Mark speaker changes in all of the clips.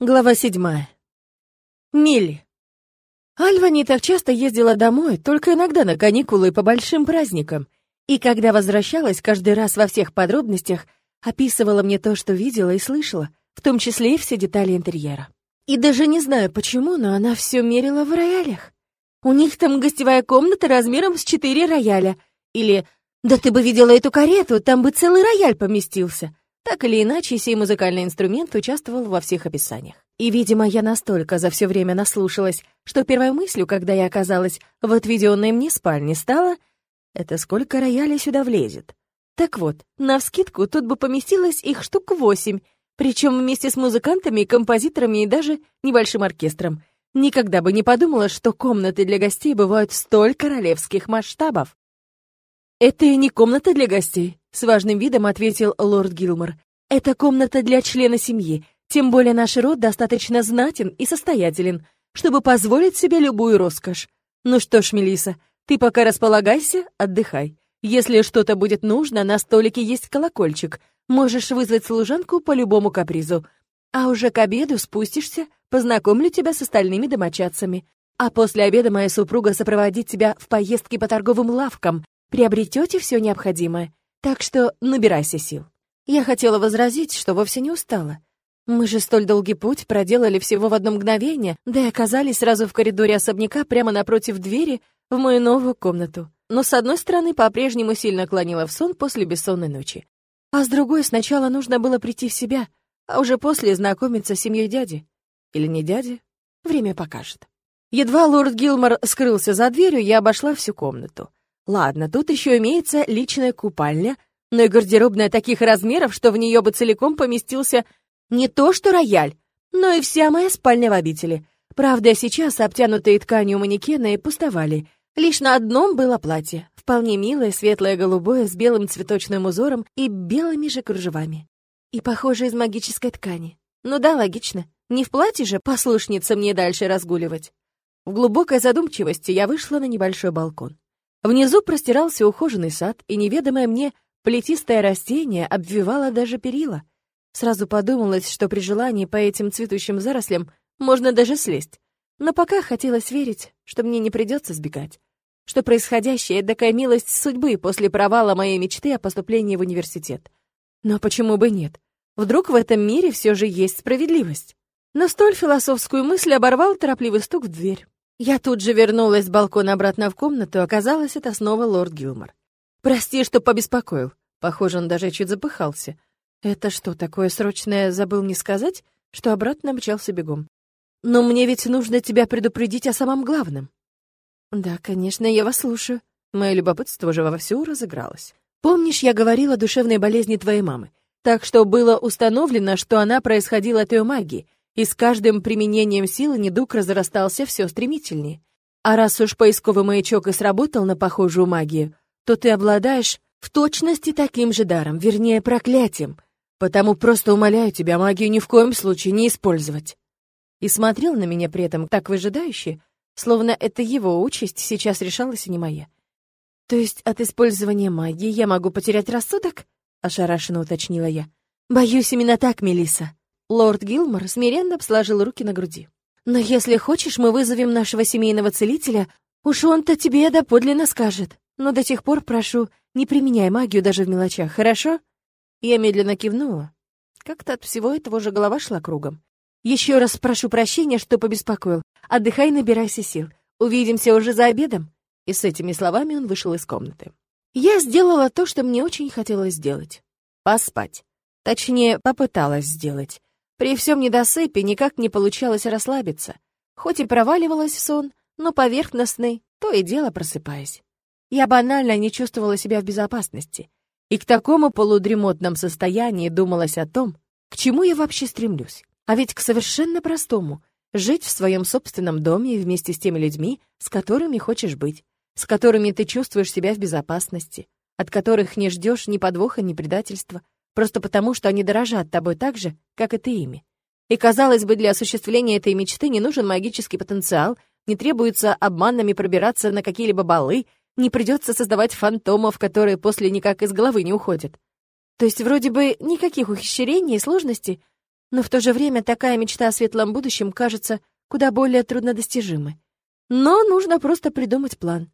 Speaker 1: Глава седьмая. Милли. Альва не так часто ездила домой, только иногда на каникулы по большим праздникам. И когда возвращалась, каждый раз во всех подробностях описывала мне то, что видела и слышала, в том числе и все детали интерьера. И даже не знаю почему, но она все мерила в роялях. У них там гостевая комната размером с четыре рояля. Или «Да ты бы видела эту карету, там бы целый рояль поместился». Так или иначе, сей музыкальный инструмент участвовал во всех описаниях. И, видимо, я настолько за все время наслушалась, что первой мыслью, когда я оказалась в отведенной мне спальне, стала «Это сколько роялей сюда влезет?» Так вот, навскидку тут бы поместилось их штук восемь, причем вместе с музыкантами, композиторами и даже небольшим оркестром. Никогда бы не подумала, что комнаты для гостей бывают столь королевских масштабов. «Это и не комната для гостей», — с важным видом ответил лорд Гилмор. «Это комната для члена семьи, тем более наш род достаточно знатен и состоятелен, чтобы позволить себе любую роскошь. Ну что ж, Мелиса, ты пока располагайся, отдыхай. Если что-то будет нужно, на столике есть колокольчик. Можешь вызвать служанку по любому капризу. А уже к обеду спустишься, познакомлю тебя с остальными домочадцами. А после обеда моя супруга сопроводит тебя в поездке по торговым лавкам, приобретете все необходимое. Так что набирайся сил». Я хотела возразить, что вовсе не устала. Мы же столь долгий путь проделали всего в одно мгновение, да и оказались сразу в коридоре особняка прямо напротив двери в мою новую комнату. Но с одной стороны, по-прежнему сильно клонила в сон после бессонной ночи. А с другой, сначала нужно было прийти в себя, а уже после знакомиться с семьей дяди. Или не дяди? Время покажет. Едва лорд Гилмор скрылся за дверью, я обошла всю комнату. Ладно, тут еще имеется личная купальня, но и гардеробная таких размеров, что в нее бы целиком поместился не то что рояль, но и вся моя спальня в обители. Правда, сейчас обтянутые тканью манекены пустовали. Лишь на одном было платье, вполне милое, светлое голубое, с белым цветочным узором и белыми же кружевами. И похоже из магической ткани. Ну да, логично. Не в платье же послушница мне дальше разгуливать. В глубокой задумчивости я вышла на небольшой балкон. Внизу простирался ухоженный сад, и неведомое мне плетистое растение обвивало даже перила. Сразу подумалось, что при желании по этим цветущим зарослям можно даже слезть. Но пока хотелось верить, что мне не придется сбегать. Что происходящее — такая милость судьбы после провала моей мечты о поступлении в университет. Но почему бы нет? Вдруг в этом мире все же есть справедливость? Но столь философскую мысль оборвал торопливый стук в дверь. Я тут же вернулась с балкона обратно в комнату, оказалось, это снова лорд Гилмор. «Прости, что побеспокоил». Похоже, он даже чуть запыхался. «Это что, такое срочное забыл не сказать?» Что обратно мчался бегом. «Но мне ведь нужно тебя предупредить о самом главном». «Да, конечно, я вас слушаю». Мое любопытство уже вовсю разыгралось. «Помнишь, я говорила о душевной болезни твоей мамы? Так что было установлено, что она происходила от ее магии, и с каждым применением силы недуг разрастался все стремительнее. А раз уж поисковый маячок и сработал на похожую магию, то ты обладаешь в точности таким же даром, вернее, проклятием. Потому просто умоляю тебя магию ни в коем случае не использовать. И смотрел на меня при этом так выжидающе, словно это его участь сейчас решалась, а не моя. То есть от использования магии я могу потерять рассудок? ошарашенно уточнила я. Боюсь именно так, Мелиса. Лорд Гилмор смиренно сложил руки на груди. «Но если хочешь, мы вызовем нашего семейного целителя. Уж он-то тебе доподлинно скажет. Но до тех пор, прошу, не применяй магию даже в мелочах, хорошо?» Я медленно кивнула. Как-то от всего этого же голова шла кругом. «Еще раз прошу прощения, что побеспокоил. Отдыхай, набирайся сил. Увидимся уже за обедом». И с этими словами он вышел из комнаты. Я сделала то, что мне очень хотелось сделать. Поспать. Точнее, попыталась сделать. При всем недосыпе никак не получалось расслабиться. Хоть и проваливалась в сон, но поверхностный, то и дело просыпаясь. Я банально не чувствовала себя в безопасности. И к такому полудремотном состоянии думалось о том, к чему я вообще стремлюсь. А ведь к совершенно простому — жить в своем собственном доме и вместе с теми людьми, с которыми хочешь быть, с которыми ты чувствуешь себя в безопасности, от которых не ждешь ни подвоха, ни предательства, просто потому, что они дорожат тобой так же, как и ты ими. И, казалось бы, для осуществления этой мечты не нужен магический потенциал, не требуется обманами пробираться на какие-либо балы, не придется создавать фантомов, которые после никак из головы не уходят. То есть вроде бы никаких ухищрений и сложностей, Но в то же время такая мечта о светлом будущем кажется куда более труднодостижимой. Но нужно просто придумать план.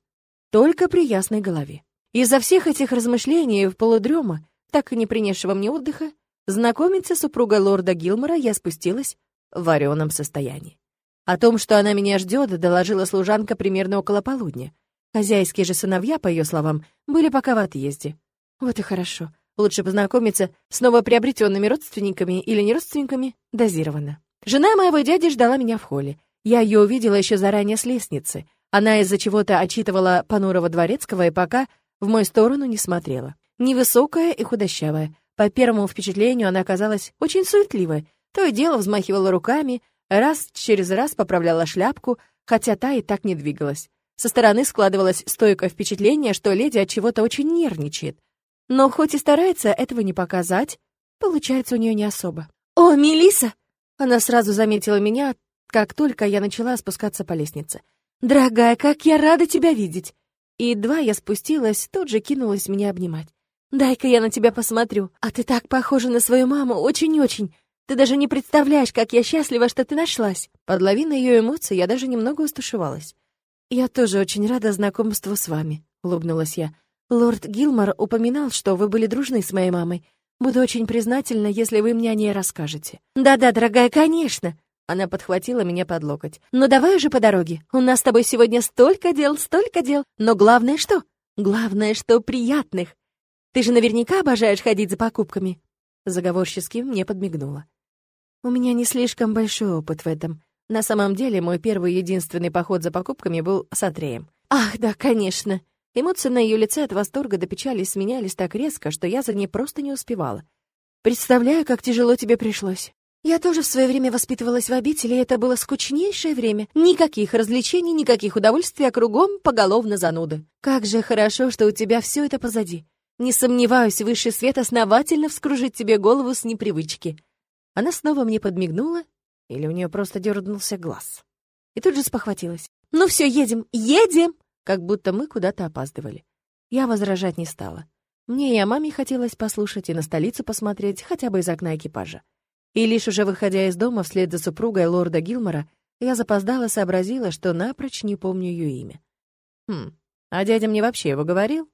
Speaker 1: Только при ясной голове. Из-за всех этих размышлений в полудрема, так и не принесшего мне отдыха, знакомиться с супругой лорда Гилмора я спустилась в вареном состоянии. О том, что она меня ждет, доложила служанка примерно около полудня. Хозяйские же сыновья, по ее словам, были пока в отъезде. Вот и хорошо. Лучше познакомиться с новоприобретенными родственниками или не родственниками дозированно. Жена моего дяди ждала меня в холле. Я ее увидела еще заранее с лестницы. Она из-за чего-то отчитывала понурого дворецкого и пока в мою сторону не смотрела. Невысокая и худощавая. По первому впечатлению она оказалась очень суетливой. То и дело взмахивала руками, раз через раз поправляла шляпку, хотя та и так не двигалась. Со стороны складывалось стойкое впечатление, что леди от чего-то очень нервничает. Но хоть и старается этого не показать, получается у нее не особо. «О, Мелиса! Она сразу заметила меня, как только я начала спускаться по лестнице. «Дорогая, как я рада тебя видеть!» И едва я спустилась, тут же кинулась меня обнимать. «Дай-ка я на тебя посмотрю. А ты так похожа на свою маму, очень-очень. Ты даже не представляешь, как я счастлива, что ты нашлась!» Под лавиной ее эмоций я даже немного устушевалась. «Я тоже очень рада знакомству с вами», — улыбнулась я. «Лорд Гилмор упоминал, что вы были дружны с моей мамой. Буду очень признательна, если вы мне о ней расскажете». «Да-да, дорогая, конечно!» Она подхватила меня под локоть. «Ну давай уже по дороге. У нас с тобой сегодня столько дел, столько дел. Но главное что? Главное, что приятных. Ты же наверняка обожаешь ходить за покупками». Заговорчески мне подмигнула. «У меня не слишком большой опыт в этом. На самом деле, мой первый единственный поход за покупками был с Атреем. Ах, да, конечно. Эмоции на ее лице от восторга до печали сменялись так резко, что я за ней просто не успевала. Представляю, как тяжело тебе пришлось. Я тоже в свое время воспитывалась в обители, и это было скучнейшее время. Никаких развлечений, никаких удовольствий, а кругом поголовно зануды. Как же хорошо, что у тебя все это позади. Не сомневаюсь, высший свет основательно вскружит тебе голову с непривычки. Она снова мне подмигнула, или у нее просто дернулся глаз. И тут же спохватилась. «Ну все, едем, едем!» как будто мы куда-то опаздывали. Я возражать не стала. Мне и о маме хотелось послушать, и на столицу посмотреть, хотя бы из окна экипажа. И лишь уже выходя из дома вслед за супругой лорда Гилмора, я запоздала сообразила, что напрочь не помню ее имя. Хм, а дядя мне вообще его говорил?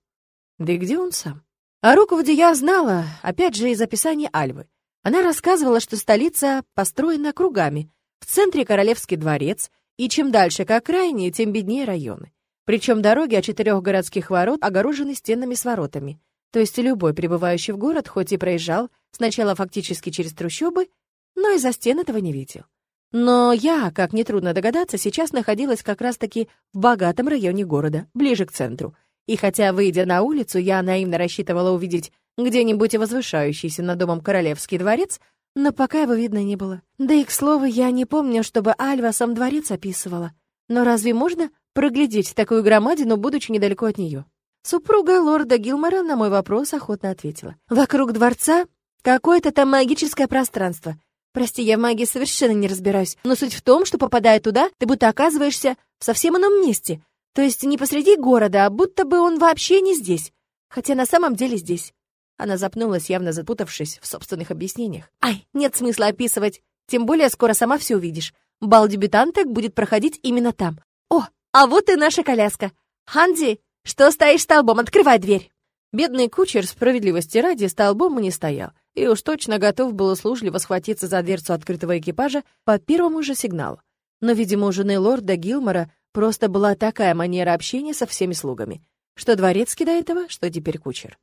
Speaker 1: Да и где он сам? А Руководе я знала, опять же, из описания Альвы. Она рассказывала, что столица построена кругами, в центре Королевский дворец, и чем дальше к окраине, тем беднее районы. Причем дороги от четырех городских ворот огорожены стенами с воротами. То есть любой прибывающий в город, хоть и проезжал, сначала фактически через трущобы, но из-за стен этого не видел. Но я, как нетрудно догадаться, сейчас находилась как раз-таки в богатом районе города, ближе к центру. И хотя, выйдя на улицу, я наивно рассчитывала увидеть где-нибудь возвышающийся над домом королевский дворец, но пока его видно не было. Да и, к слову, я не помню, чтобы Альва сам дворец описывала. Но разве можно проглядеть такую громадину, будучи недалеко от нее. Супруга лорда Гилмора на мой вопрос охотно ответила. «Вокруг дворца какое-то там магическое пространство. Прости, я в магии совершенно не разбираюсь, но суть в том, что, попадая туда, ты будто оказываешься в совсем ином месте. То есть не посреди города, а будто бы он вообще не здесь. Хотя на самом деле здесь». Она запнулась, явно запутавшись в собственных объяснениях. «Ай, нет смысла описывать, тем более скоро сама все увидишь. Бал дебютанток будет проходить именно там. О, а вот и наша коляска. Ханди, что стоишь столбом? Открывай дверь. Бедный кучер, справедливости ради, столбом не стоял, и уж точно готов был услужливо схватиться за дверцу открытого экипажа по первому же сигналу. Но, видимо, у жены лорда Гилмора просто была такая манера общения со всеми слугами, что дворецкий до этого, что теперь кучер.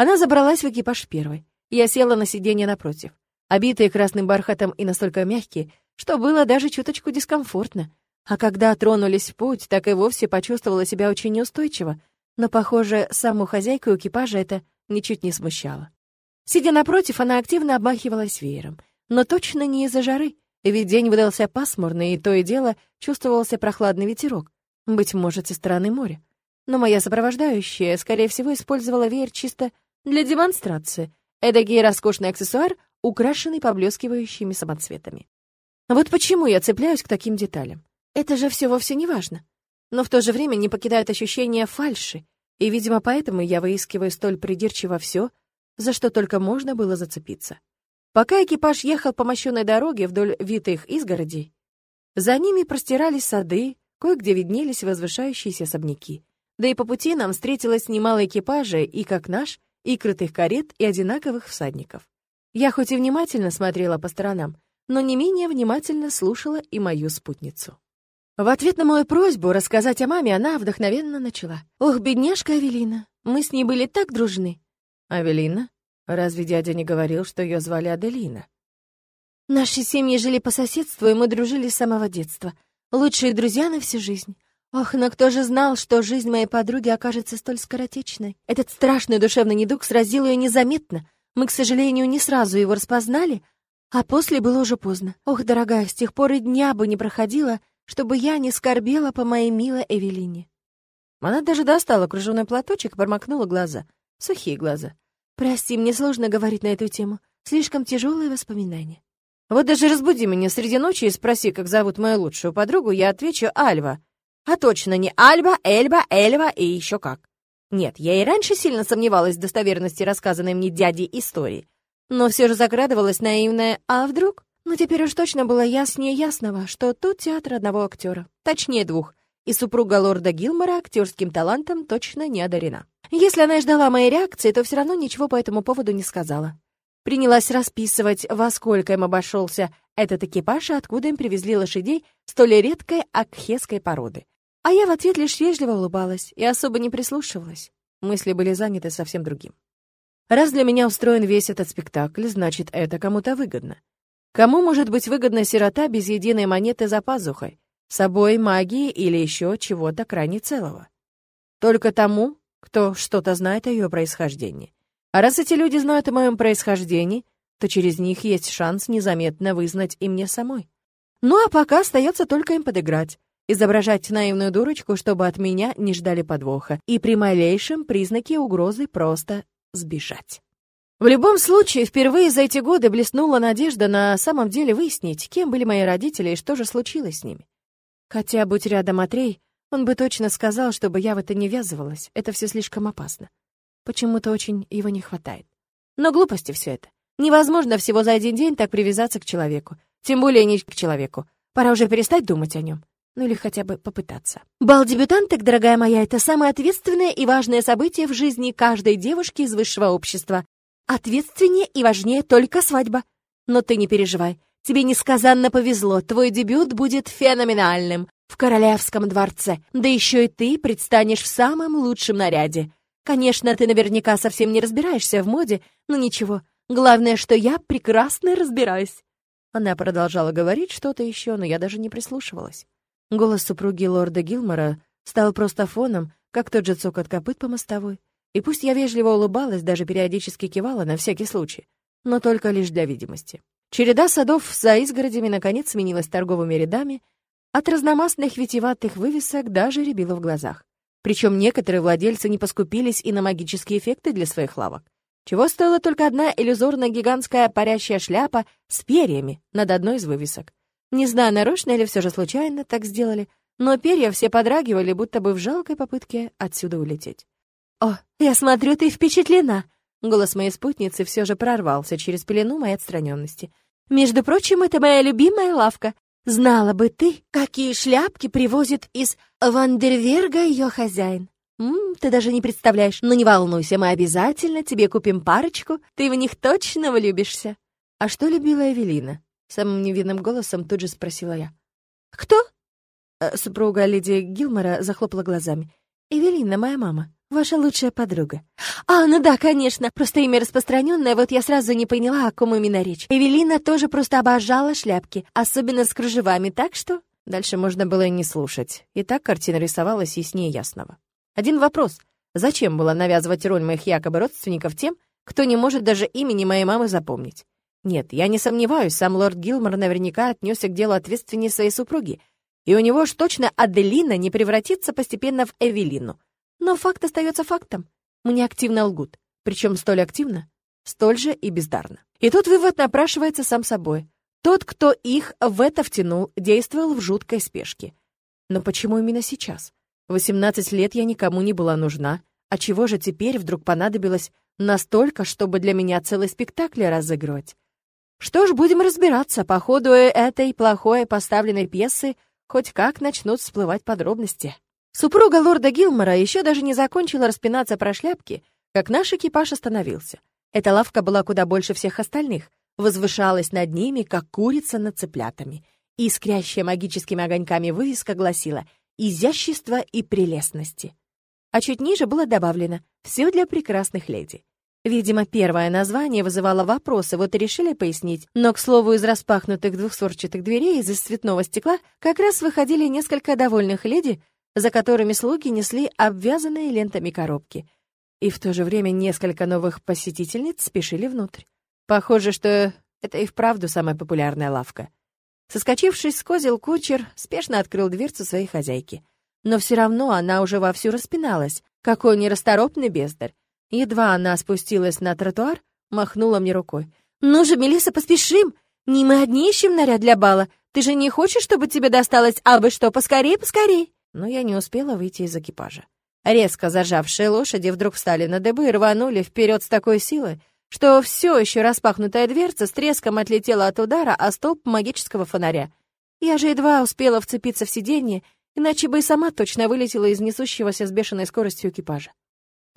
Speaker 1: Она забралась в экипаж первой. Я села на сиденье напротив, обитые красным бархатом и настолько мягкие, что было даже чуточку дискомфортно. А когда тронулись в путь, так и вовсе почувствовала себя очень неустойчиво, но, похоже, саму хозяйку экипажа это ничуть не смущало. Сидя напротив, она активно обмахивалась веером, но точно не из-за жары, ведь день выдался пасмурный, и то и дело чувствовался прохладный ветерок, быть может, со стороны моря. Но моя сопровождающая, скорее всего, использовала веер чисто для демонстрации, эдакий роскошный аксессуар, украшенный поблескивающими самоцветами. Вот почему я цепляюсь к таким деталям. Это же все вовсе не важно. Но в то же время не покидает ощущение фальши, и, видимо, поэтому я выискиваю столь придирчиво все, за что только можно было зацепиться. Пока экипаж ехал по мощенной дороге вдоль витых изгородей, за ними простирались сады, кое-где виднелись возвышающиеся особняки. Да и по пути нам встретилось немало экипажей, и как наш, и крытых карет, и одинаковых всадников. Я хоть и внимательно смотрела по сторонам, но не менее внимательно слушала и мою спутницу. В ответ на мою просьбу рассказать о маме она вдохновенно начала. «Ох, бедняжка Авелина, мы с ней были так дружны». «Авелина? Разве дядя не говорил, что ее звали Аделина?» «Наши семьи жили по соседству, и мы дружили с самого детства. Лучшие друзья на всю жизнь. Ох, но кто же знал, что жизнь моей подруги окажется столь скоротечной? Этот страшный душевный недуг сразил ее незаметно. Мы, к сожалению, не сразу его распознали, а после было уже поздно. Ох, дорогая, с тех пор и дня бы не проходило, чтобы я не скорбела по моей милой Эвелине. Она даже достала кружевной платочек и промокнула глаза. Сухие глаза. Прости, мне сложно говорить на эту тему. Слишком тяжелые воспоминания. Вот даже разбуди меня среди ночи и спроси, как зовут мою лучшую подругу, я отвечу Альва. А точно не Альба, Эльба, Эльва и еще как. Нет, я и раньше сильно сомневалась в достоверности рассказанной мне дядей истории. Но все же закрадывалась наивная «а вдруг?». Но теперь уж точно было яснее ясного, что тут театр одного актера, точнее двух, и супруга лорда Гилмора актерским талантом точно не одарена. Если она и ждала моей реакции, то все равно ничего по этому поводу не сказала. Принялась расписывать, во сколько им обошелся этот экипаж и откуда им привезли лошадей столь редкой акхесской породы. А я в ответ лишь вежливо улыбалась и особо не прислушивалась. Мысли были заняты совсем другим. Раз для меня устроен весь этот спектакль, значит, это кому-то выгодно. Кому может быть выгодна сирота без единой монеты за пазухой, собой магии или еще чего-то крайне целого? Только тому, кто что-то знает о ее происхождении. А раз эти люди знают о моем происхождении, то через них есть шанс незаметно вызнать и мне самой. Ну а пока остается только им подыграть, изображать наивную дурочку, чтобы от меня не ждали подвоха, и при малейшем признаке угрозы просто сбежать. В любом случае, впервые за эти годы блеснула надежда на самом деле выяснить, кем были мои родители и что же случилось с ними. Хотя, будь рядом Атрей, он бы точно сказал, чтобы я в это не ввязывалась, это все слишком опасно. Почему-то очень его не хватает. Но глупости все это. Невозможно всего за один день так привязаться к человеку. Тем более не к человеку. Пора уже перестать думать о нем. Ну или хотя бы попытаться. Бал дебютанток, дорогая моя, это самое ответственное и важное событие в жизни каждой девушки из высшего общества. Ответственнее и важнее только свадьба. Но ты не переживай. Тебе несказанно повезло, твой дебют будет феноменальным. В королевском дворце. Да еще и ты предстанешь в самом лучшем наряде. Конечно, ты наверняка совсем не разбираешься в моде, но ничего. Главное, что я прекрасно разбираюсь. Она продолжала говорить что-то еще, но я даже не прислушивалась. Голос супруги лорда Гилмора стал просто фоном, как тот же цокот копыт по мостовой. И пусть я вежливо улыбалась, даже периодически кивала на всякий случай, но только лишь для видимости. Череда садов за изгородями наконец сменилась торговыми рядами, от разномастных витиеватых вывесок даже рябило в глазах. Причем некоторые владельцы не поскупились и на магические эффекты для своих лавок. Чего стоила только одна иллюзорная гигантская парящая шляпа с перьями над одной из вывесок. Не знаю, нарочно или все же случайно так сделали, но перья все подрагивали, будто бы в жалкой попытке отсюда улететь. «О, я смотрю, ты впечатлена!» Голос моей спутницы все же прорвался через пелену моей отстраненности. «Между прочим, это моя любимая лавка. Знала бы ты, какие шляпки привозит из Вандерверга ее хозяин. М ты даже не представляешь, но не волнуйся, мы обязательно тебе купим парочку, ты в них точно влюбишься». «А что любила Эвелина?» Самым невинным голосом тут же спросила я. «Кто?» э, Супруга леди Гилмора захлопала глазами. «Эвелина, моя мама, ваша лучшая подруга». «А, ну да, конечно, просто имя распространенное, вот я сразу не поняла, о ком именно речь. Эвелина тоже просто обожала шляпки, особенно с кружевами, так что...» Дальше можно было и не слушать. И так картина рисовалась яснее ясного. Один вопрос. Зачем было навязывать роль моих якобы родственников тем, кто не может даже имени моей мамы запомнить? Нет, я не сомневаюсь, сам лорд Гилмор наверняка отнесся к делу ответственнее своей супруги, и у него уж точно Аделина не превратится постепенно в Эвелину. Но факт остается фактом. Мне активно лгут, причем столь активно, столь же и бездарно. И тут вывод напрашивается сам собой. Тот, кто их в это втянул, действовал в жуткой спешке. Но почему именно сейчас? 18 лет я никому не была нужна, а чего же теперь вдруг понадобилось настолько, чтобы для меня целый спектакль разыгрывать? Что ж, будем разбираться. По ходу этой плохой поставленной пьесы хоть как начнут всплывать подробности. Супруга лорда Гилмора еще даже не закончила распинаться про шляпки, как наш экипаж остановился. Эта лавка была куда больше всех остальных, возвышалась над ними, как курица над цыплятами. Искрящая магическими огоньками вывеска гласила «Изящество и прелестности». А чуть ниже было добавлено «Все для прекрасных леди». Видимо, первое название вызывало вопросы, вот и решили пояснить. Но, к слову, из распахнутых двухсорчатых дверей из цветного стекла как раз выходили несколько довольных леди, за которыми слуги несли обвязанные лентами коробки. И в то же время несколько новых посетительниц спешили внутрь. Похоже, что это и вправду самая популярная лавка. Соскочившись с козел, кучер спешно открыл дверцу своей хозяйки. Но все равно она уже вовсю распиналась. Какой нерасторопный бездарь. Едва она спустилась на тротуар, махнула мне рукой. «Ну же, Мелисса, поспешим! Не мы одни ищем наряд для бала. Ты же не хочешь, чтобы тебе досталось абы что? Поскорей, поскорей!» Но я не успела выйти из экипажа. Резко зажавшие лошади вдруг встали на дыбы и рванули вперед с такой силой, что все еще распахнутая дверца с треском отлетела от удара о столб магического фонаря. Я же едва успела вцепиться в сиденье, иначе бы и сама точно вылетела из несущегося с бешеной скоростью экипажа.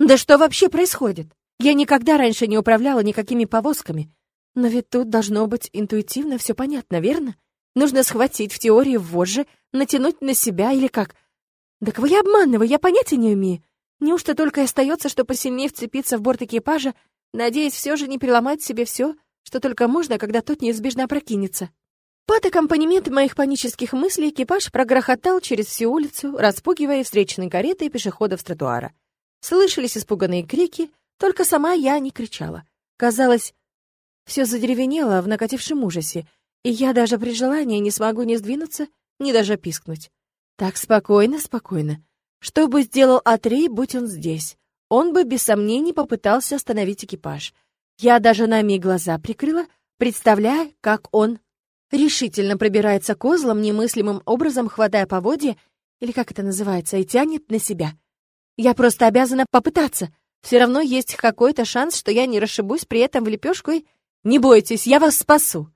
Speaker 1: Да что вообще происходит? Я никогда раньше не управляла никакими повозками. Но ведь тут должно быть интуитивно все понятно, верно? Нужно схватить в теории вожжи, натянуть на себя или как? Да кого я обманываю, я понятия не умею. Неужто только и остается, что посильнее вцепиться в борт экипажа, надеясь все же не переломать себе все, что только можно, когда тот неизбежно опрокинется? Под аккомпанемент моих панических мыслей экипаж прогрохотал через всю улицу, распугивая встречные кареты и пешеходов с тротуара. Слышались испуганные крики, только сама я не кричала. Казалось, все задеревенело в накатившем ужасе, и я даже при желании не смогу ни сдвинуться, ни даже пискнуть. Так, спокойно, спокойно. Что бы сделал Атрей, будь он здесь? Он бы без сомнений попытался остановить экипаж. Я даже на миг глаза прикрыла, представляя, как он решительно пробирается козлом, немыслимым образом хватая поводья, или как это называется, и тянет на себя — я просто обязана попытаться. Все равно есть какой-то шанс, что я не расшибусь при этом в лепешку и... Не бойтесь, я вас спасу!»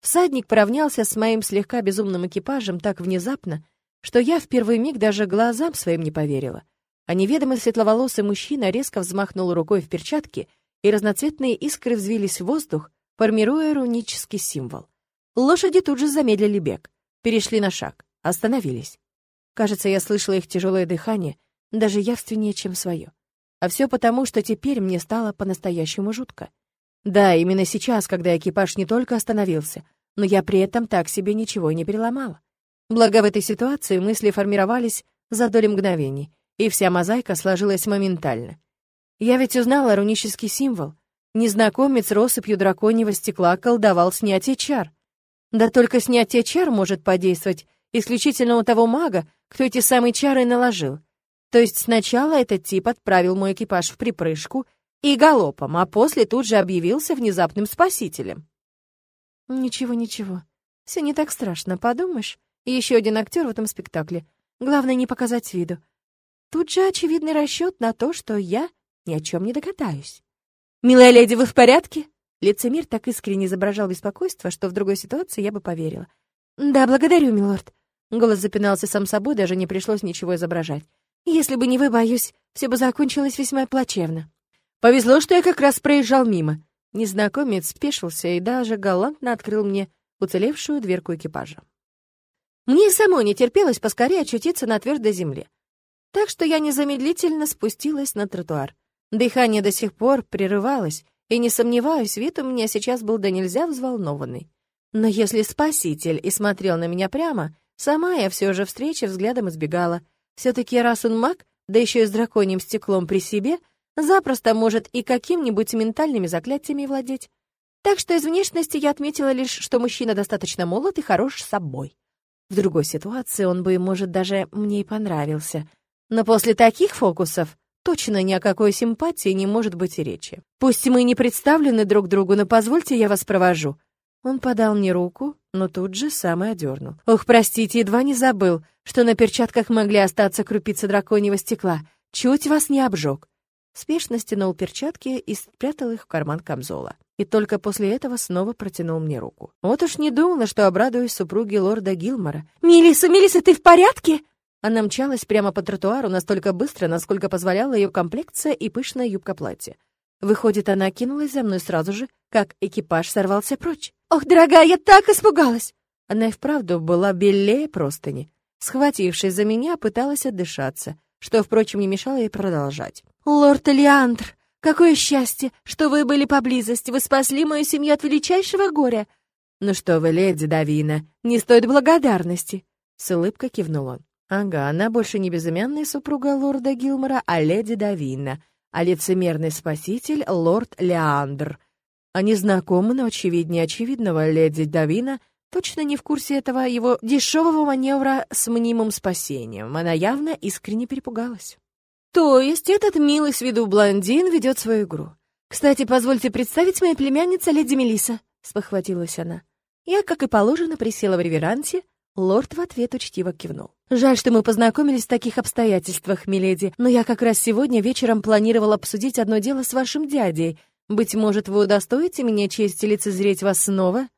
Speaker 1: Всадник поравнялся с моим слегка безумным экипажем так внезапно, что я в первый миг даже глазам своим не поверила. А неведомый светловолосый мужчина резко взмахнул рукой в перчатке, и разноцветные искры взвились в воздух, формируя рунический символ. Лошади тут же замедлили бег, перешли на шаг, остановились. Кажется, я слышала их тяжелое дыхание, даже явственнее, чем свое. А все потому, что теперь мне стало по-настоящему жутко. Да, именно сейчас, когда экипаж не только остановился, но я при этом так себе ничего не переломала. Благо в этой ситуации мысли формировались за доли мгновений, и вся мозаика сложилась моментально. Я ведь узнала рунический символ. Незнакомец россыпью драконьего стекла колдовал снятие чар. Да только снятие чар может подействовать исключительно у того мага, кто эти самые чары наложил. То есть сначала этот тип отправил мой экипаж в припрыжку и галопом, а после тут же объявился внезапным спасителем. Ничего, ничего. Все не так страшно, подумаешь. Еще один актер в этом спектакле. Главное не показать виду. Тут же очевидный расчет на то, что я ни о чем не догадаюсь. «Милая леди, вы в порядке?» Лицемир так искренне изображал беспокойство, что в другой ситуации я бы поверила. «Да, благодарю, милорд». Голос запинался сам собой, даже не пришлось ничего изображать. Если бы не вы, боюсь, все бы закончилось весьма плачевно. Повезло, что я как раз проезжал мимо. Незнакомец спешился и даже галантно открыл мне уцелевшую дверку экипажа. Мне самой не терпелось поскорее очутиться на твердой земле. Так что я незамедлительно спустилась на тротуар. Дыхание до сих пор прерывалось, и, не сомневаюсь, вид у меня сейчас был до нельзя взволнованный. Но если спаситель и смотрел на меня прямо, сама я все же встречи взглядом избегала — все-таки раз он маг, да еще и с драконьим стеклом при себе, запросто может и каким-нибудь ментальными заклятиями владеть. Так что из внешности я отметила лишь, что мужчина достаточно молод и хорош собой. В другой ситуации он бы, может, даже мне и понравился. Но после таких фокусов точно ни о какой симпатии не может быть и речи. Пусть мы не представлены друг другу, но позвольте я вас провожу. Он подал мне руку, но тут же сам и одернул. «Ох, простите, едва не забыл, что на перчатках могли остаться крупицы драконьего стекла. Чуть вас не обжег». Спешно стянул перчатки и спрятал их в карман камзола. И только после этого снова протянул мне руку. Вот уж не думала, что обрадуюсь супруге лорда Гилмора. «Мелисса, Мелисса, ты в порядке?» Она мчалась прямо по тротуару настолько быстро, насколько позволяла ее комплекция и пышная юбка платья. Выходит, она кинулась за мной сразу же, как экипаж сорвался прочь. «Ох, дорогая, я так испугалась!» Она и вправду была белее простыни. Схватившись за меня, пыталась отдышаться, что, впрочем, не мешало ей продолжать. «Лорд Элеандр, какое счастье, что вы были поблизости, вы спасли мою семью от величайшего горя!» «Ну что вы, леди Давина, не стоит благодарности!» С улыбкой кивнул он. «Ага, она больше не безымянная супруга лорда Гилмора, а леди Давина, а лицемерный спаситель — лорд Леандр. Они знакомы, но очевиднее очевидного, леди Давина — точно не в курсе этого его дешевого маневра с мнимым спасением. Она явно искренне перепугалась. То есть этот милый с виду блондин ведет свою игру. Кстати, позвольте представить моя племянница леди Мелиса, спохватилась она. Я, как и положено, присела в реверансе, лорд в ответ учтиво кивнул. Жаль, что мы познакомились в таких обстоятельствах, миледи, но я как раз сегодня вечером планировал обсудить одно дело с вашим дядей. Быть может, вы удостоите меня чести лицезреть вас снова?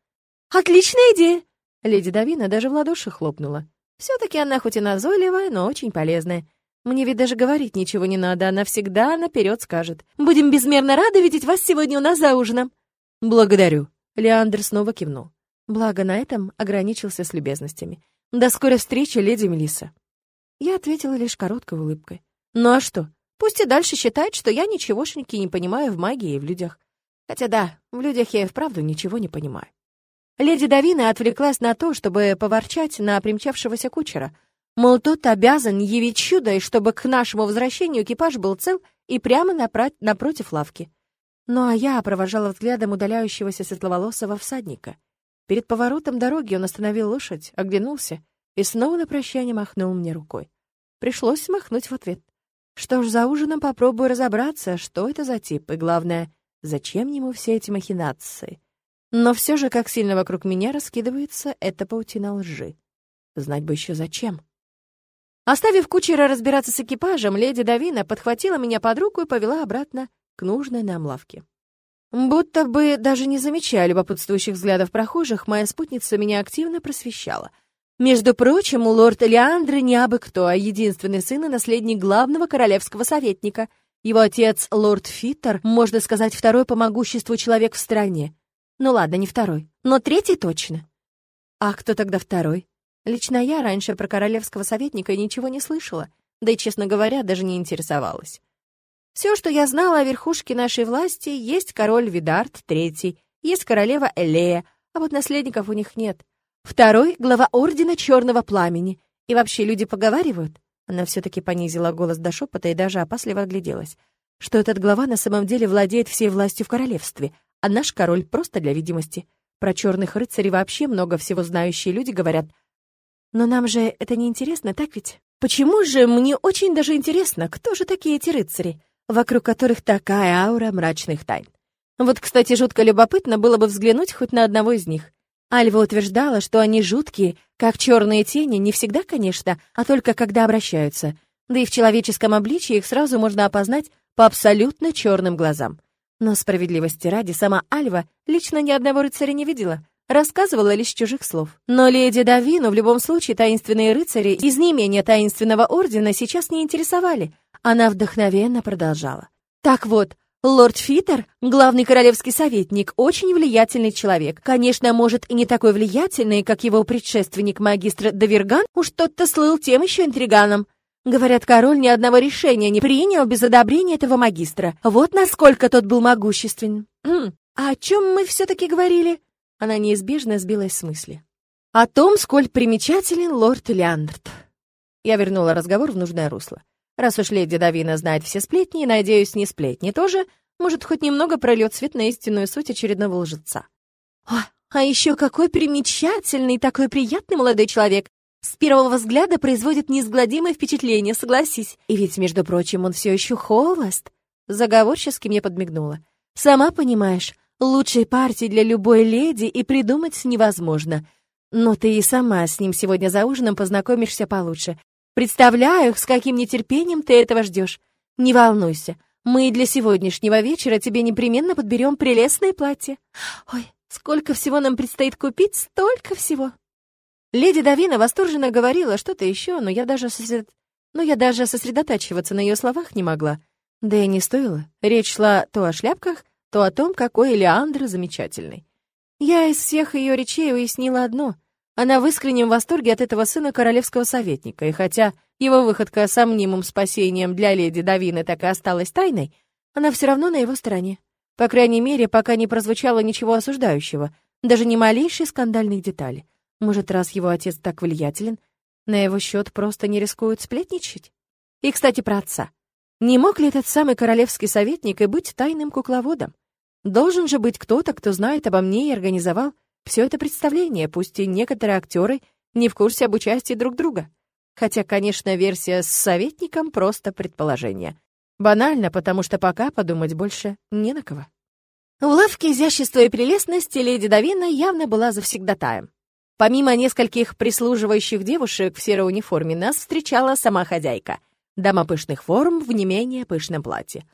Speaker 1: «Отличная идея!» Леди Давина даже в ладоши хлопнула. Все-таки она хоть и назойливая, но очень полезная. Мне ведь даже говорить ничего не надо, она всегда наперед скажет. «Будем безмерно рады видеть вас сегодня у нас за ужином!» «Благодарю!» Леандр снова кивнул. Благо, на этом ограничился с любезностями. «До скорой встречи, леди Мелисса!» Я ответила лишь короткой улыбкой. «Ну а что? Пусть и дальше считает, что я ничегошеньки не понимаю в магии и в людях. Хотя да, в людях я и вправду ничего не понимаю. Леди Давина отвлеклась на то, чтобы поворчать на примчавшегося кучера. Мол, тот обязан явить чудо, и чтобы к нашему возвращению экипаж был цел и прямо напротив лавки. Ну а я провожала взглядом удаляющегося светловолосого всадника. Перед поворотом дороги он остановил лошадь, оглянулся и снова на прощание махнул мне рукой. Пришлось махнуть в ответ. Что ж, за ужином попробую разобраться, что это за тип, и главное, зачем ему все эти махинации. Но все же, как сильно вокруг меня раскидывается эта паутина лжи. Знать бы еще зачем. Оставив кучера разбираться с экипажем, леди Давина подхватила меня под руку и повела обратно к нужной нам лавке. Будто бы, даже не замечая любопытствующих взглядов прохожих, моя спутница меня активно просвещала. Между прочим, лорд Леандры не абы кто, а единственный сын и наследник главного королевского советника. Его отец, лорд Фиттер, можно сказать, второй по могуществу человек в стране. Ну ладно, не второй, но третий точно. А кто тогда второй? Лично я раньше про королевского советника ничего не слышала, да и, честно говоря, даже не интересовалась. Все, что я знала о верхушке нашей власти, есть король Видарт III, есть королева Элея, а вот наследников у них нет. Второй — глава Ордена Черного Пламени. И вообще люди поговаривают. Она все-таки понизила голос до шепота и даже опасливо огляделась, что этот глава на самом деле владеет всей властью в королевстве — а наш король просто для видимости. Про черных рыцарей вообще много всего знающие люди говорят. Но нам же это не интересно, так ведь? Почему же мне очень даже интересно, кто же такие эти рыцари, вокруг которых такая аура мрачных тайн? Вот, кстати, жутко любопытно было бы взглянуть хоть на одного из них. Альва утверждала, что они жуткие, как черные тени, не всегда, конечно, а только когда обращаются. Да и в человеческом обличии их сразу можно опознать по абсолютно черным глазам. Но справедливости ради, сама Альва лично ни одного рыцаря не видела, рассказывала лишь чужих слов. Но леди Давину в любом случае таинственные рыцари из не менее таинственного ордена сейчас не интересовали. Она вдохновенно продолжала. Так вот, Лорд Фитер, главный королевский советник, очень влиятельный человек. Конечно, может, и не такой влиятельный, как его предшественник магистр Даверган, уж тот-то слыл тем еще интриганом. Говорят, король ни одного решения не принял без одобрения этого магистра. Вот насколько тот был могущественен. а о чем мы все-таки говорили? Она неизбежно сбилась с мысли. О том, сколь примечателен лорд Леандрт. Я вернула разговор в нужное русло. Раз уж леди Давина знает все сплетни, и, надеюсь, не сплетни тоже, может, хоть немного прольет свет на истинную суть очередного лжеца. А еще какой примечательный, такой приятный молодой человек. С первого взгляда производит неизгладимое впечатление, согласись. И ведь, между прочим, он все еще холост. Заговорчески мне подмигнула. Сама понимаешь, лучшей партии для любой леди и придумать невозможно. Но ты и сама с ним сегодня за ужином познакомишься получше. Представляю, с каким нетерпением ты этого ждешь. Не волнуйся, Мы для сегодняшнего вечера тебе непременно подберем прелестное платье. Ой, сколько всего нам предстоит купить, столько всего!» Леди Давина восторженно говорила что-то еще, но я даже сосред... но я даже сосредотачиваться на ее словах не могла. Да и не стоило. Речь шла то о шляпках, то о том, какой Элеандр замечательный. Я из всех ее речей уяснила одно. Она в искреннем восторге от этого сына королевского советника, и хотя его выходка с мнимым спасением для леди Давины так и осталась тайной, она все равно на его стороне. По крайней мере, пока не прозвучало ничего осуждающего, даже ни малейшей скандальной детали. Может, раз его отец так влиятелен, на его счет просто не рискуют сплетничать? И, кстати, про отца. Не мог ли этот самый королевский советник и быть тайным кукловодом? Должен же быть кто-то, кто знает обо мне и организовал все это представление, пусть и некоторые актеры не в курсе об участии друг друга. Хотя, конечно, версия с советником — просто предположение. Банально, потому что пока подумать больше не на кого. В лавке изящества и прелестности леди Давина явно была завсегдатаем. Помимо нескольких прислуживающих девушек в серой униформе, нас встречала сама хозяйка. Дама пышных форм в не менее пышном платье.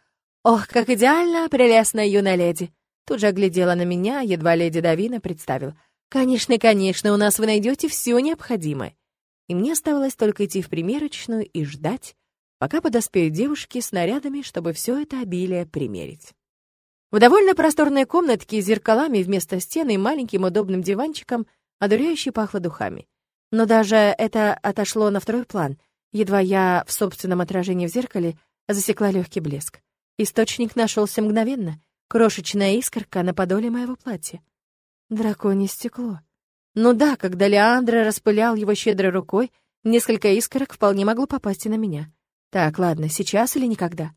Speaker 1: «Ох, как идеально, прелестная юная леди!» Тут же оглядела на меня, едва леди Давина представила. «Конечно, конечно, у нас вы найдете все необходимое». И мне оставалось только идти в примерочную и ждать, пока подоспеют девушки с нарядами, чтобы все это обилие примерить. В довольно просторной комнатке с зеркалами вместо стены и маленьким удобным диванчиком — одуряюще пахло духами. Но даже это отошло на второй план. Едва я в собственном отражении в зеркале засекла легкий блеск. Источник нашелся мгновенно. Крошечная искорка на подоле моего платья. Драконье стекло. Ну да, когда Леандра распылял его щедрой рукой, несколько искорок вполне могло попасть и на меня. Так, ладно, сейчас или никогда.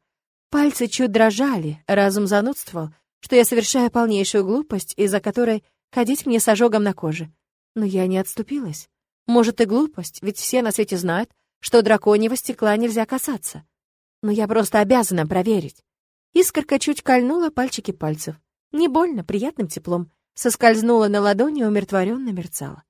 Speaker 1: Пальцы чуть дрожали, разум занудствовал, что я совершаю полнейшую глупость, из-за которой ходить мне с ожогом на коже. Но я не отступилась. Может, и глупость, ведь все на свете знают, что драконьего стекла нельзя касаться. Но я просто обязана проверить. Искорка чуть кольнула пальчики пальцев. Не больно, приятным теплом. Соскользнула на ладони и умиротворенно мерцала.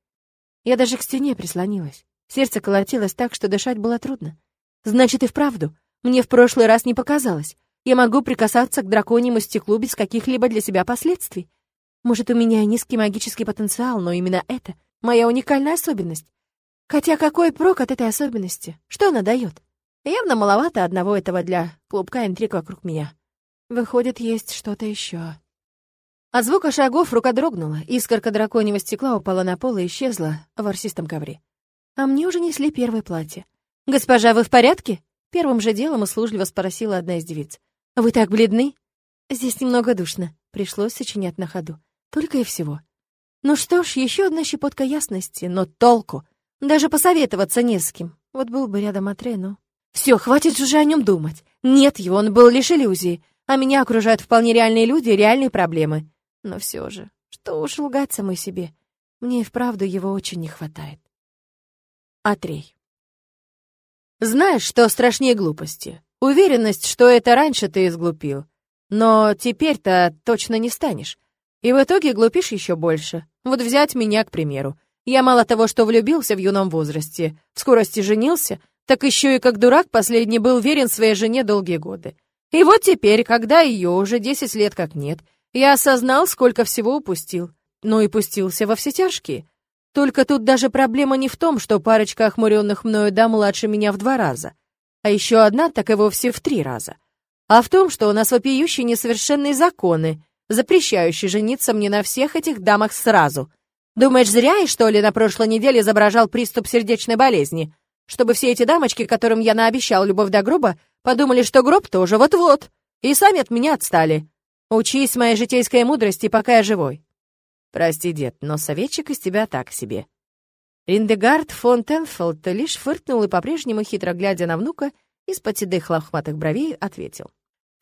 Speaker 1: Я даже к стене прислонилась. Сердце колотилось так, что дышать было трудно. Значит, и вправду, мне в прошлый раз не показалось. Я могу прикасаться к драконьему стеклу без каких-либо для себя последствий. Может, у меня низкий магический потенциал, но именно это моя уникальная особенность. Хотя какой прок от этой особенности? Что она дает? Явно маловато одного этого для клубка интриг вокруг меня. Выходит, есть что-то еще. От звука шагов рука дрогнула, искорка драконьего стекла упала на пол и исчезла в ворсистом ковре. А мне уже несли первое платье. «Госпожа, вы в порядке?» Первым же делом услужливо спросила одна из девиц. «Вы так бледны?» «Здесь немного душно», — пришлось сочинять на ходу. Только и всего. Ну что ж, еще одна щепотка ясности, но толку. Даже посоветоваться не с кем. Вот был бы рядом Атре, но... Все, хватит уже о нем думать. Нет его, он был лишь иллюзии. А меня окружают вполне реальные люди и реальные проблемы. Но все же, что уж лгать самой себе. Мне и вправду его очень не хватает. Атрей. Знаешь, что страшнее глупости? Уверенность, что это раньше ты изглупил. Но теперь-то точно не станешь. И в итоге глупишь еще больше. Вот взять меня, к примеру. Я мало того, что влюбился в юном возрасте, в скорости женился, так еще и как дурак последний был верен своей жене долгие годы. И вот теперь, когда ее уже 10 лет как нет, я осознал, сколько всего упустил. Ну и пустился во все тяжкие. Только тут даже проблема не в том, что парочка охмуренных мною дам младше меня в два раза, а еще одна так и вовсе в три раза, а в том, что у нас вопиющие несовершенные законы, запрещающий жениться мне на всех этих дамах сразу. Думаешь, зря я, что ли, на прошлой неделе изображал приступ сердечной болезни? Чтобы все эти дамочки, которым я наобещал любовь до гроба, подумали, что гроб тоже вот-вот, и сами от меня отстали. Учись моей житейской мудрости, пока я живой. Прости, дед, но советчик из тебя так себе. Риндегард фон Тенфелд лишь фыркнул и, по-прежнему хитро глядя на внука, из-под седых лохматых бровей ответил.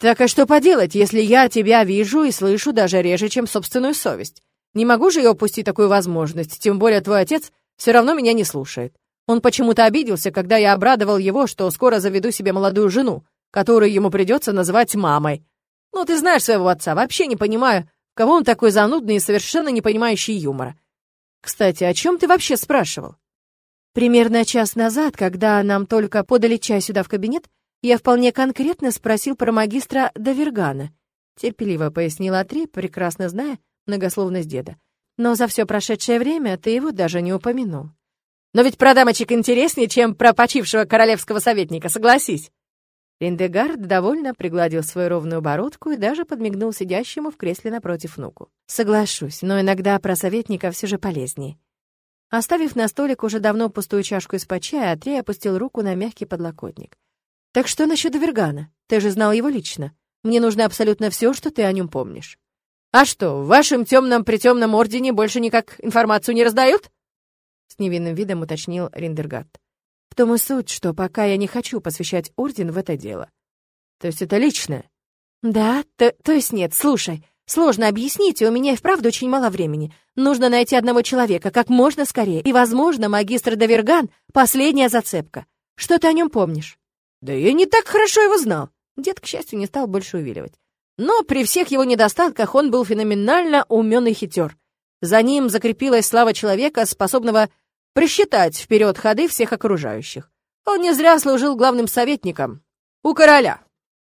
Speaker 1: Так а что поделать, если я тебя вижу и слышу даже реже, чем собственную совесть? Не могу же я упустить такую возможность, тем более твой отец все равно меня не слушает. Он почему-то обиделся, когда я обрадовал его, что скоро заведу себе молодую жену, которую ему придется называть мамой. Ну, ты знаешь своего отца, вообще не понимаю, кого он такой занудный и совершенно не понимающий юмора. Кстати, о чем ты вообще спрашивал? Примерно час назад, когда нам только подали чай сюда в кабинет, Я вполне конкретно спросил про магистра Давергана. Терпеливо пояснила Атри, прекрасно зная многословность деда. Но за все прошедшее время ты его даже не упомянул. Но ведь про дамочек интереснее, чем про почившего королевского советника, согласись. Линдегард довольно пригладил свою ровную бородку и даже подмигнул сидящему в кресле напротив внуку. «Соглашусь, но иногда про советника все же полезнее». Оставив на столик уже давно пустую чашку из-под чая, Атрей опустил руку на мягкий подлокотник. «Так что насчет Вергана? Ты же знал его лично. Мне нужно абсолютно все, что ты о нем помнишь». «А что, в вашем темном притемном ордене больше никак информацию не раздают?» с невинным видом уточнил Риндергард. В том и суть, что пока я не хочу посвящать Орден в это дело. То есть это личное? Да, то, то есть нет, слушай, сложно объяснить, и у меня и вправду очень мало времени. Нужно найти одного человека как можно скорее, и, возможно, магистр Даверган — последняя зацепка. Что ты о нем помнишь? Да я не так хорошо его знал. Дед, к счастью, не стал больше увиливать. Но при всех его недостатках он был феноменально умен и хитер. За ним закрепилась слава человека, способного просчитать вперед ходы всех окружающих. Он не зря служил главным советником у короля.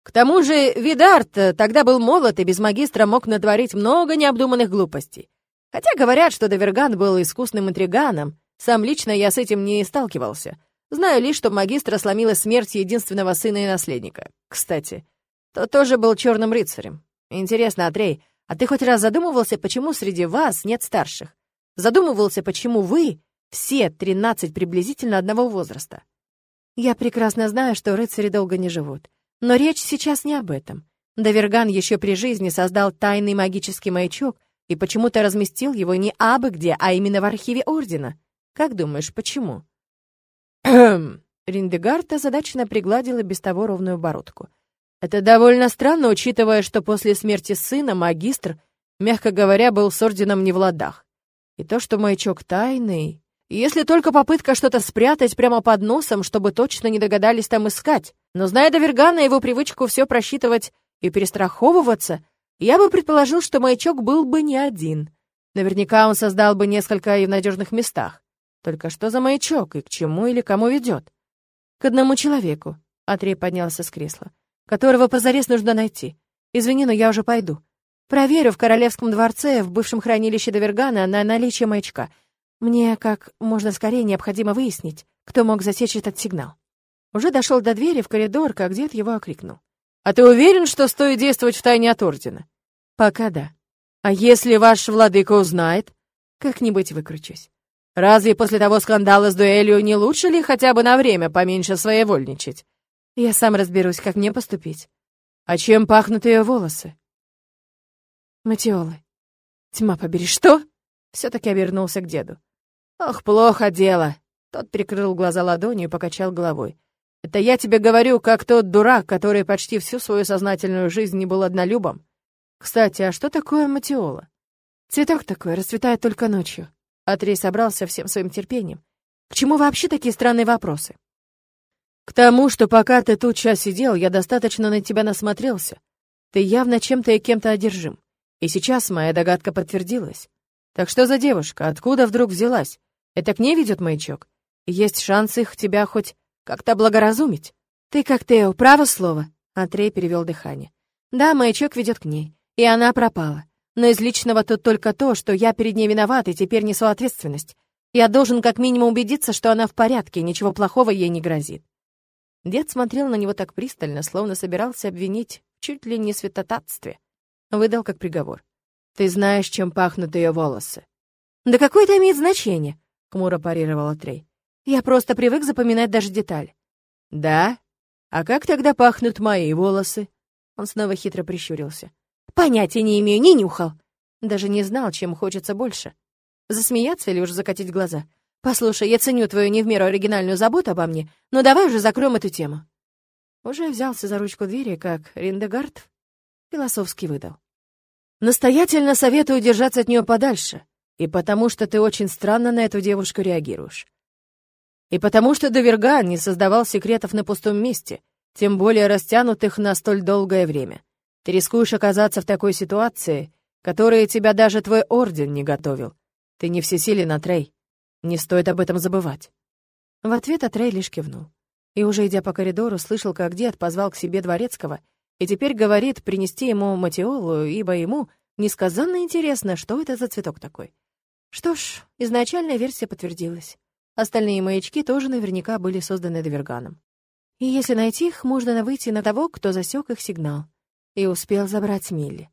Speaker 1: К тому же Видарт тогда был молод и без магистра мог натворить много необдуманных глупостей. Хотя говорят, что Даверган был искусным интриганом, сам лично я с этим не сталкивался. Знаю лишь, что магистра сломила смерть единственного сына и наследника. Кстати, тот тоже был черным рыцарем. Интересно, Атрей, а ты хоть раз задумывался, почему среди вас нет старших? Задумывался, почему вы все тринадцать приблизительно одного возраста. Я прекрасно знаю, что рыцари долго не живут. Но речь сейчас не об этом. Даверган еще при жизни создал тайный магический маячок и почему-то разместил его не абы где, а именно в архиве Ордена. Как думаешь, почему? Риндегард озадаченно пригладила без того ровную бородку. Это довольно странно, учитывая, что после смерти сына магистр, мягко говоря, был с орденом не в ладах. И то, что маячок тайный... Если только попытка что-то спрятать прямо под носом, чтобы точно не догадались там искать. Но зная Давергана его привычку все просчитывать и перестраховываться, я бы предположил, что маячок был бы не один. Наверняка он создал бы несколько и в надежных местах. Только что за маячок и к чему или кому ведет? К одному человеку. Атрей поднялся с кресла. Которого позарез нужно найти. Извини, но я уже пойду. Проверю в Королевском дворце, в бывшем хранилище Давергана, на наличие маячка — мне как можно скорее необходимо выяснить, кто мог засечь этот сигнал. Уже дошел до двери в коридор, как дед его окрикнул. «А ты уверен, что стоит действовать в тайне от Ордена?» «Пока да. А если ваш владыка узнает?» «Как-нибудь выкручусь. Разве после того скандала с дуэлью не лучше ли хотя бы на время поменьше своевольничать? Я сам разберусь, как мне поступить. А чем пахнут ее волосы? Матиолы. Тьма побери, что? Все-таки обернулся к деду. «Ох, плохо дело!» Тот прикрыл глаза ладонью и покачал головой. «Это я тебе говорю, как тот дурак, который почти всю свою сознательную жизнь не был однолюбом. Кстати, а что такое матиола?» «Цветок такой, расцветает только ночью». Атрей собрался всем своим терпением. «К чему вообще такие странные вопросы?» «К тому, что пока ты тут час сидел, я достаточно на тебя насмотрелся. Ты явно чем-то и кем-то одержим. И сейчас моя догадка подтвердилась. Так что за девушка? Откуда вдруг взялась? Это к ней ведет маячок? Есть шанс их тебя хоть как-то благоразумить. Ты как Тео, право слово. Андрей перевел дыхание. Да, маячок ведет к ней. И она пропала. Но из личного тут только то, что я перед ней виноват и теперь несу ответственность. Я должен как минимум убедиться, что она в порядке, ничего плохого ей не грозит. Дед смотрел на него так пристально, словно собирался обвинить чуть ли не святотатстве. Выдал как приговор. «Ты знаешь, чем пахнут ее волосы». «Да какое это имеет значение?» хмуро парировала Трей. «Я просто привык запоминать даже деталь». «Да? А как тогда пахнут мои волосы?» Он снова хитро прищурился. «Понятия не имею, не нюхал. Даже не знал, чем хочется больше. Засмеяться или уже закатить глаза? Послушай, я ценю твою не в меру оригинальную заботу обо мне, но давай уже закроем эту тему». Уже взялся за ручку двери, как Риндегард философски выдал. «Настоятельно советую держаться от нее подальше. И потому что ты очень странно на эту девушку реагируешь. И потому что Доверган не создавал секретов на пустом месте, тем более растянутых на столь долгое время. Ты рискуешь оказаться в такой ситуации, которая тебя даже твой орден не готовил. Ты не всесилен, Атрей. Не стоит об этом забывать. В ответ Атрей лишь кивнул. И уже идя по коридору, слышал, как дед позвал к себе дворецкого, и теперь говорит принести ему матиолу, ибо ему несказанно интересно, что это за цветок такой. Что ж, изначальная версия подтвердилась. Остальные маячки тоже наверняка были созданы Доверганом. И если найти их, можно выйти на того, кто засек их сигнал. И успел забрать Милли.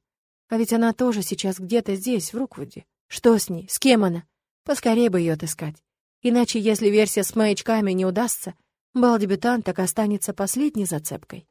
Speaker 1: А ведь она тоже сейчас где-то здесь, в Руквуде. Что с ней? С кем она? Поскорее бы ее отыскать. Иначе, если версия с маячками не удастся, бал дебютанток останется последней зацепкой.